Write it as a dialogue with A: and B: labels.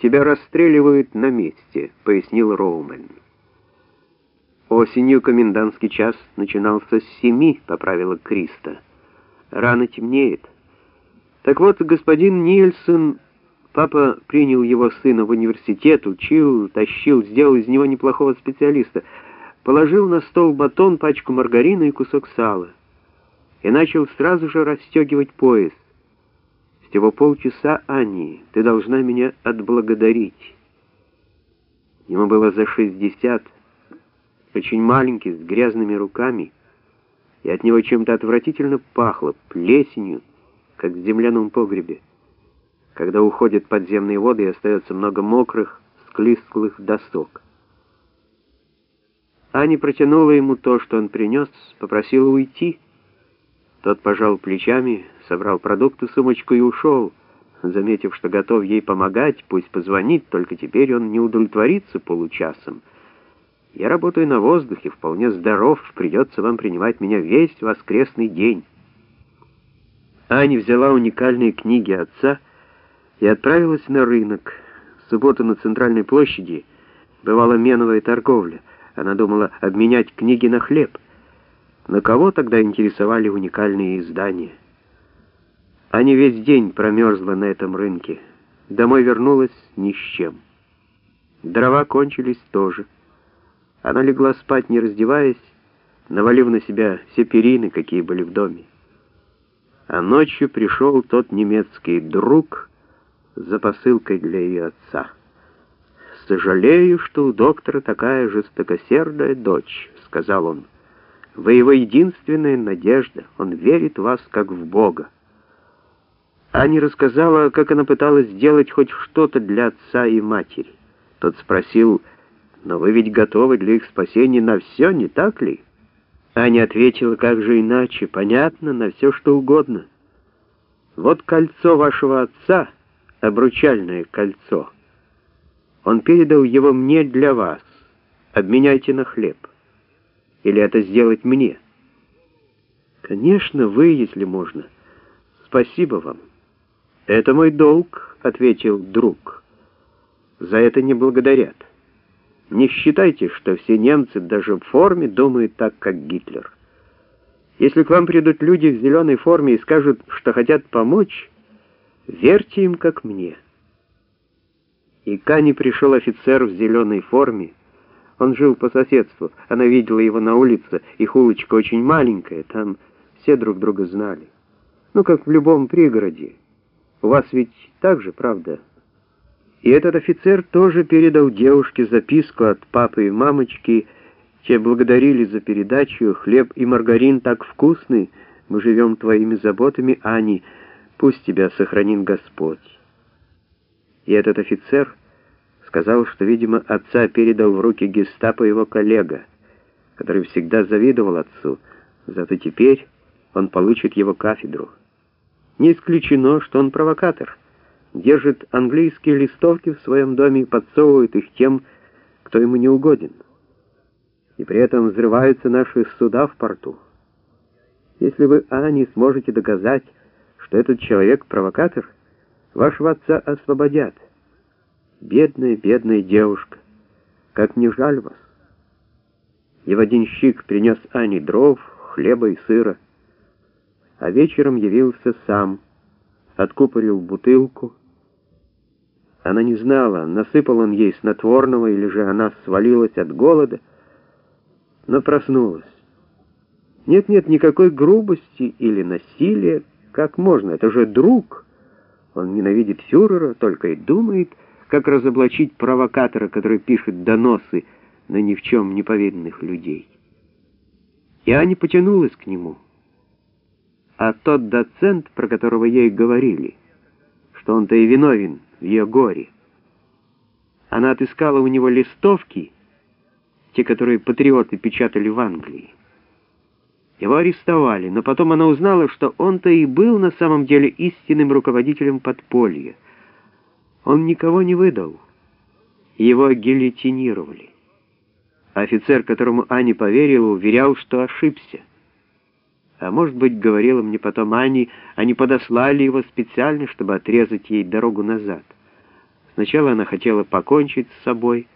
A: тебя расстреливают на месте», — пояснил Роумен. «Осенью комендантский час начинался с семи», — поправила Криста. «Рано темнеет». Так вот, господин Нильсон, папа принял его сына в университет, учил, тащил, сделал из него неплохого специалиста, положил на стол батон, пачку маргарина и кусок сала и начал сразу же расстегивать пояс. Всего полчаса, Ани, ты должна меня отблагодарить. Ему было за шестьдесят, очень маленький, с грязными руками, и от него чем-то отвратительно пахло, плесенью, как в земляном погребе. Когда уходят подземные воды, и остается много мокрых, склизклых досок. Аня протянула ему то, что он принес, попросила уйти. Тот пожал плечами, собрал продукты, сумочку и ушел, заметив, что готов ей помогать, пусть позвонит, только теперь он не удовлетворится получасом. Я работаю на воздухе, вполне здоров, придется вам принимать меня весь воскресный день. Аня взяла уникальные книги отца и отправилась на рынок. В субботу на центральной площади бывала меновая торговля. Она думала обменять книги на хлеб. Но кого тогда интересовали уникальные издания? Аня весь день промерзла на этом рынке. Домой вернулась ни с чем. Дрова кончились тоже. Она легла спать, не раздеваясь, навалив на себя все перины, какие были в доме. А ночью пришел тот немецкий друг за посылкой для ее отца. «Сожалею, что у доктора такая жестокосердая дочь», — сказал он. «Вы его единственная надежда, он верит в вас, как в Бога». Аня рассказала, как она пыталась сделать хоть что-то для отца и матери. Тот спросил, «Но вы ведь готовы для их спасения на все, не так ли?» Аня ответила, как же иначе, понятно, на все что угодно. Вот кольцо вашего отца, обручальное кольцо. Он передал его мне для вас. Обменяйте на хлеб. Или это сделать мне? Конечно, вы, если можно. Спасибо вам. Это мой долг, ответил друг. За это не благодарят. Не считайте, что все немцы даже в форме думают так, как Гитлер. Если к вам придут люди в зеленой форме и скажут, что хотят помочь, верьте им, как мне. И к Ане пришел офицер в зеленой форме. Он жил по соседству. Она видела его на улице. Их улочка очень маленькая, там все друг друга знали. Ну, как в любом пригороде. У вас ведь так же, правда? И этот офицер тоже передал девушке записку от папы и мамочки. Те благодарили за передачу. Хлеб и маргарин так вкусны. Мы живем твоими заботами, Ани. Пусть тебя сохранит Господь. И этот офицер сказал, что, видимо, отца передал в руки гестапо его коллега, который всегда завидовал отцу, зато теперь он получит его кафедру. Не исключено, что он провокатор держит английские листовки в своем доме и подсовывает их тем, кто ему не угоден. И при этом взрываются наши суда в порту. Если вы, Ани, сможете доказать, что этот человек провокатор, вашего отца освободят. Бедная, бедная девушка, как не жаль вас. И в один щик принес Ане дров, хлеба и сыра, а вечером явился сам, откупорил бутылку, она не знала, насыпал он ей снотворного или же она свалилась от голода, но проснулась. Нет-нет, никакой грубости или насилия. Как можно? Это же друг. Он ненавидит фюрера, только и думает, как разоблачить провокатора, который пишет доносы на ни в чем не повинных людей. И Аня потянулась к нему. А тот доцент, про которого ей говорили, что он-то и виновен, в ее горе. Она отыскала у него листовки, те, которые патриоты печатали в Англии. Его арестовали, но потом она узнала, что он-то и был на самом деле истинным руководителем подполья. Он никого не выдал. Его гильотинировали. Офицер, которому Аня поверила, уверял, что ошибся. А может быть, говорила мне потом Ани, они подослали его специально, чтобы отрезать ей дорогу назад. Сначала она хотела покончить с собой,